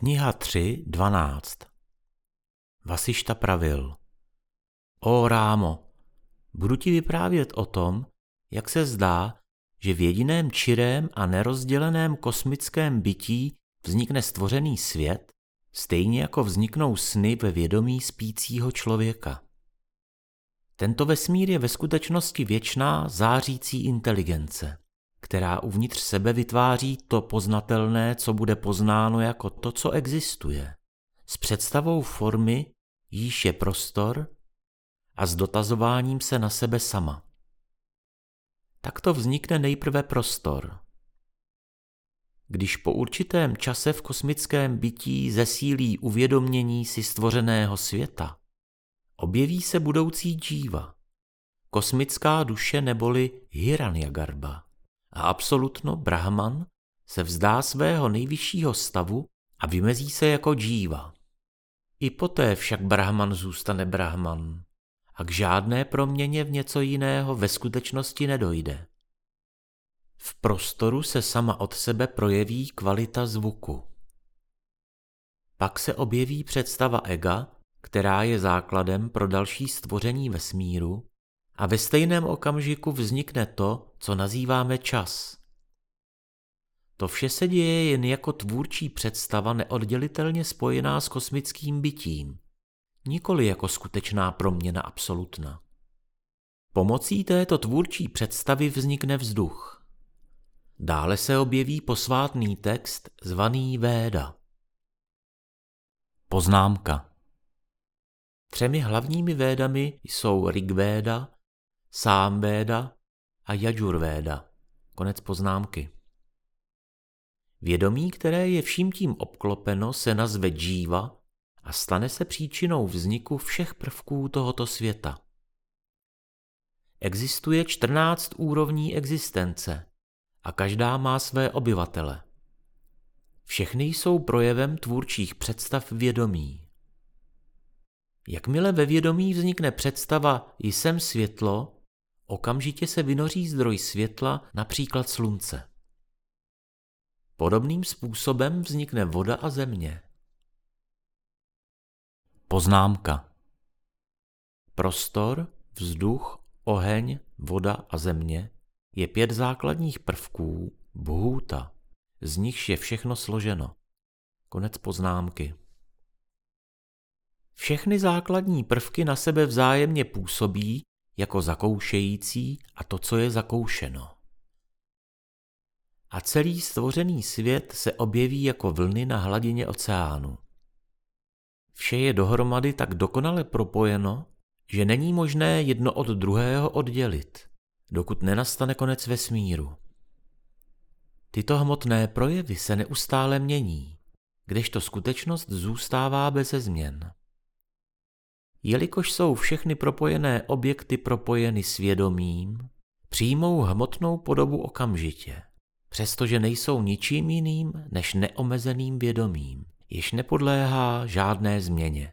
Kniha 3, 12 Vasišta pravil. O Rámo, budu ti vyprávět o tom, jak se zdá, že v jediném čirém a nerozděleném kosmickém bytí vznikne stvořený svět, stejně jako vzniknou sny ve vědomí spícího člověka. Tento vesmír je ve skutečnosti věčná zářící inteligence která uvnitř sebe vytváří to poznatelné, co bude poznáno jako to, co existuje, s představou formy, jíž je prostor a s dotazováním se na sebe sama. Takto vznikne nejprve prostor. Když po určitém čase v kosmickém bytí zesílí uvědomění si stvořeného světa, objeví se budoucí džíva, kosmická duše neboli Hiranyagarba a absolutno Brahman se vzdá svého nejvyššího stavu a vymezí se jako džíva. I poté však Brahman zůstane Brahman a k žádné proměně v něco jiného ve skutečnosti nedojde. V prostoru se sama od sebe projeví kvalita zvuku. Pak se objeví představa ega, která je základem pro další stvoření vesmíru a ve stejném okamžiku vznikne to, co nazýváme čas. To vše se děje jen jako tvůrčí představa neoddělitelně spojená s kosmickým bytím, nikoli jako skutečná proměna absolutna. Pomocí této tvůrčí představy vznikne vzduch. Dále se objeví posvátný text zvaný Véda. Poznámka Třemi hlavními védami jsou Rigvéda, Sámvéda a Jajurvéda. Konec poznámky. Vědomí, které je vším tím obklopeno, se nazve džíva a stane se příčinou vzniku všech prvků tohoto světa. Existuje 14 úrovní existence a každá má své obyvatele. Všechny jsou projevem tvůrčích představ vědomí. Jakmile ve vědomí vznikne představa jsem světlo, okamžitě se vynoří zdroj světla, například slunce. Podobným způsobem vznikne voda a země. Poznámka Prostor, vzduch, oheň, voda a země je pět základních prvků bhůta, z nichž je všechno složeno. Konec poznámky. Všechny základní prvky na sebe vzájemně působí jako zakoušející a to, co je zakoušeno. A celý stvořený svět se objeví jako vlny na hladině oceánu. Vše je dohromady tak dokonale propojeno, že není možné jedno od druhého oddělit, dokud nenastane konec vesmíru. Tyto hmotné projevy se neustále mění, kdežto skutečnost zůstává beze změn. Jelikož jsou všechny propojené objekty propojeny svědomím, přijmou hmotnou podobu okamžitě, přestože nejsou ničím jiným než neomezeným vědomím, jež nepodléhá žádné změně.